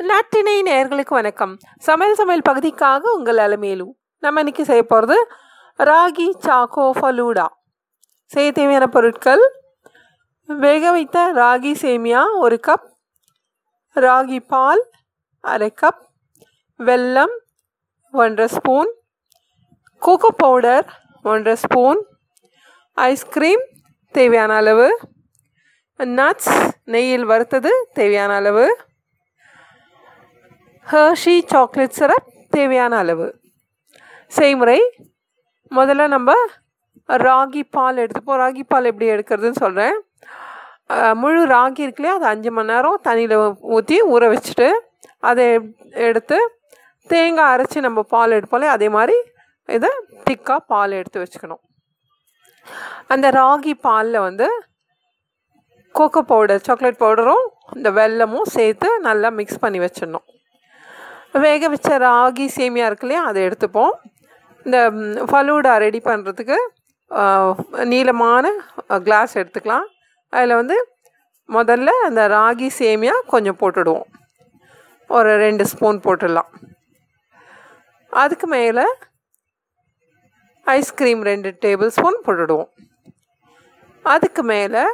நாட்டினை நேர்களுக்கு வணக்கம். சமையல் சமையல் பகுதிக்காக உங்கள் அலமேலு நம்ம இன்றைக்கி செய்ய போகிறது ராகி சாக்கோ ஃபலூடா. செய்ய தேவையான பொருட்கள் வேக வைத்த ராகி சேமியா ஒரு கப் ராகி பால் அரை கப் வெல்லம் ஒன்றரை ஸ்பூன் கோகோ பவுடர் ஒன்றரை ஸ்பூன் ஐஸ்கிரீம் தேவையான அளவு நட்ஸ் நெய்யில் வறுத்தது தேவையான அளவு ஹர்ஷி சாக்லேட் சிரப் தேவையான அளவு. செய்முறை முதல்ல நம்ம ராகி பால் எடுத்துப்போம் ராகி பால் எப்படி எடுக்கிறதுன்னு சொல்கிறேன் முழு ராகி இருக்குல்லையா அது அஞ்சு மணி நேரம் தண்ணியில் ஊற்றி ஊற வச்சுட்டு அதை எடுத்து தேங்காய் அரைச்சி நம்ம பால் எடுப்போம்ல அதே மாதிரி இதை திக்காக பால் எடுத்து வச்சுக்கணும். அந்த ராகி பாலில் வந்து கோகோ பவுடர் சாக்லேட் பவுடரும் இந்த வெல்லமும் சேர்த்து நல்லா மிக்ஸ் பண்ணி வச்சிடணும். வேக வச்ச ராகி சேமியா இருக்கு இல்லையா அதை எடுத்துப்போம். இந்த ஃபலூடா ரெடி பண்ணுறதுக்கு நீளமான கிளாஸ் எடுத்துக்கலாம். அதில் வந்து முதல்ல அந்த ராகி சேமியா கொஞ்சம் போட்டுடுவோம். ஒரு ரெண்டு ஸ்பூன் போட்டுடலாம். அதுக்கு மேலே ஐஸ்கிரீம் ரெண்டு டேபிள் ஸ்பூன் போட்டுடுவோம். அதுக்கு மேலே